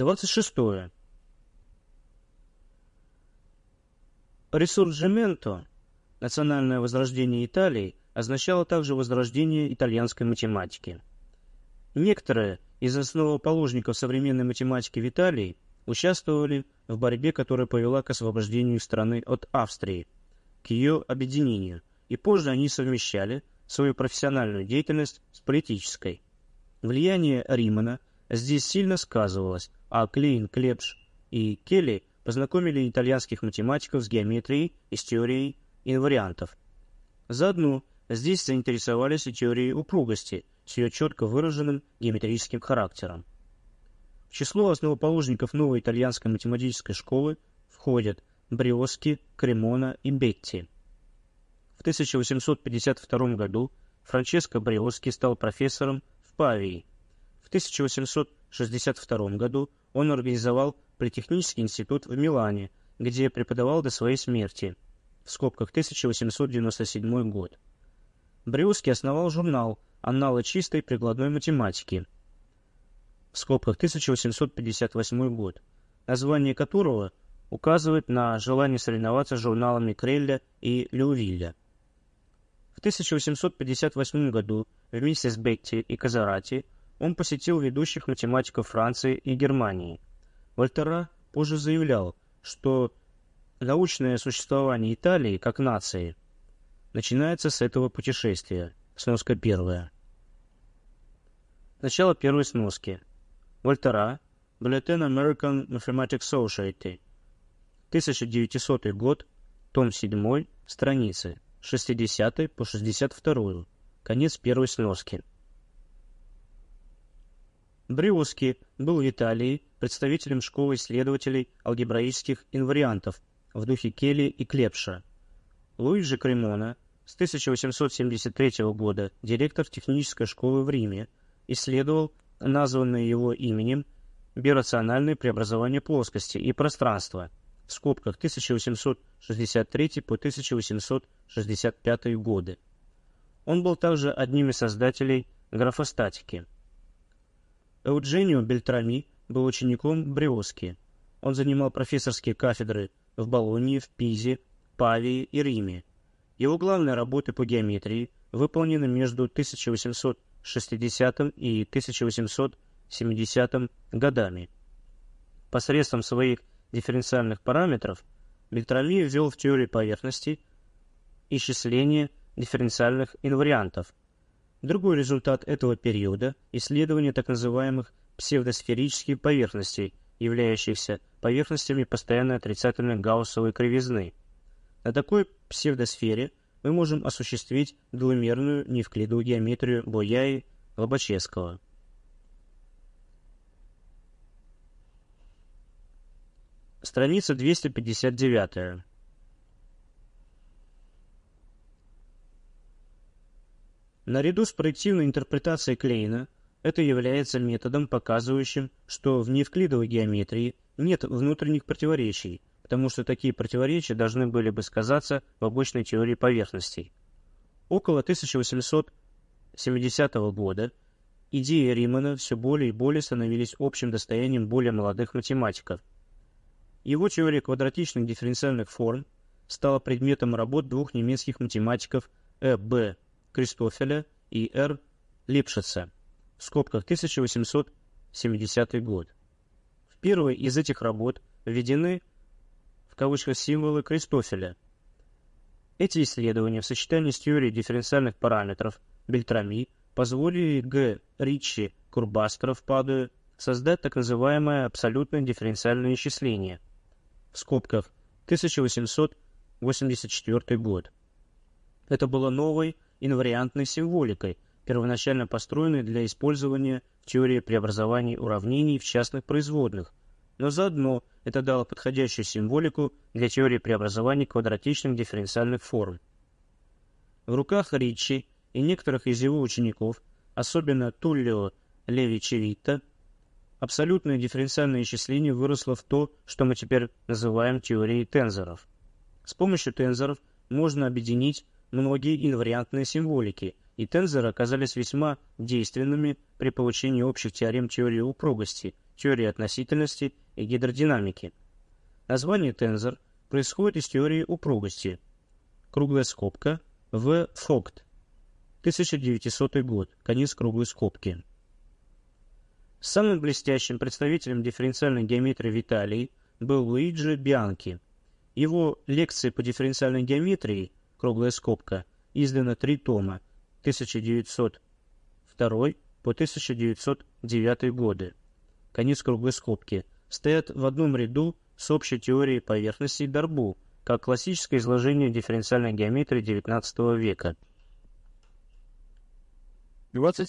26. Ресурджименто, национальное возрождение Италии, означало также возрождение итальянской математики. Некоторые из основоположников современной математики в Италии участвовали в борьбе, которая повела к освобождению страны от Австрии, к ее объединению, и позже они совмещали свою профессиональную деятельность с политической. Влияние Римана здесь сильно сказывалось, а Клейн, Клепш и Келли познакомили итальянских математиков с геометрией и с теорией инвариантов. Заодно здесь заинтересовались и теорией упругости с ее четко выраженным геометрическим характером. В число основоположников новой итальянской математической школы входят Бриоски, Кремона и Бетти. В 1852 году Франческо Бриоски стал профессором в Павии. В 1862 году он организовал Политехнический институт в Милане, где преподавал до своей смерти, в скобках 1897 год. Бриуски основал журнал «Анналы чистой прикладной математики», в скобках 1858 год, название которого указывает на желание соревноваться с журналами Крелля и Лювилля. В 1858 году вместе с Бетти и Казарати он посетил ведущих математиков Франции и Германии – Вольтера позже заявлял, что научное существование Италии как нации начинается с этого путешествия. Сноска первая. Начало первой сноски. Вольтера, Bulletin American Mathematics Society, 1900 год, том 7, страницы, 60 по 62, конец первой сноски. Бриоски был в Италии представителем школы исследователей алгебраических инвариантов в духе Келли и Клепша. Луиджи Кремона с 1873 года, директор технической школы в Риме, исследовал названное его именем бирациональное преобразование плоскости и пространства в скобках 1863 по 1865 годы. Он был также одним из создателей графостатики – Эудженио Бельтрами был учеником Бриоски. Он занимал профессорские кафедры в Болонии, в Пизе, Павии и Риме. Его главные работы по геометрии выполнены между 1860 и 1870 годами. Посредством своих дифференциальных параметров Бельтрами ввел в теорию поверхности исчисление дифференциальных инвариантов – Другой результат этого периода – исследование так называемых псевдосферических поверхностей, являющихся поверхностями постоянной отрицательной гауссовой кривизны. На такой псевдосфере мы можем осуществить двумерную неевклидовую геометрию Бояи-Лобачевского. Страница 259. Наряду с проективной интерпретацией Клейна, это является методом, показывающим, что в неевклидовой геометрии нет внутренних противоречий, потому что такие противоречия должны были бы сказаться в обычной теории поверхностей. Около 1870 года идеи Римана все более и более становились общим достоянием более молодых математиков. Его теория квадратичных дифференциальных форм стала предметом работ двух немецких математиков Э. Кристофеля и Р. Липшица, в скобках 1870 год. В первой из этих работ введены в кавычках символы Кристофеля. Эти исследования в сочетании с теорией дифференциальных параметров Бельтрами позволили Г. Ричи Курбастеров Падуе создать так называемое абсолютное дифференциальное исчисление в скобках 1884 год. Это было новой инвариантной символикой, первоначально построенной для использования в теории преобразований уравнений в частных производных, но заодно это дало подходящую символику для теории преобразований квадратичных дифференциальных форм. В руках Ричи и некоторых из его учеников, особенно Туллио Левичевита, абсолютное дифференциальное исчисление выросло в то, что мы теперь называем теорией тензоров. С помощью тензоров можно объединить многие инвариантные символики, и тензоры оказались весьма действенными при получении общих теорем теории упругости, теории относительности и гидродинамики. Название тензор происходит из теории упругости. Круглая скобка В. Фогт. 1900 год. Конец круглой скобки. Самым блестящим представителем дифференциальной геометрии в Италии был Луиджи Бианки. Его лекции по дифференциальной геометрии, круглая скобка, издано три тома 1902 по 1909 годы. Конец круглой скобки. Стоят в одном ряду с общей теорией поверхностей Дарбу, как классическое изложение дифференциальной геометрии XIX века. 20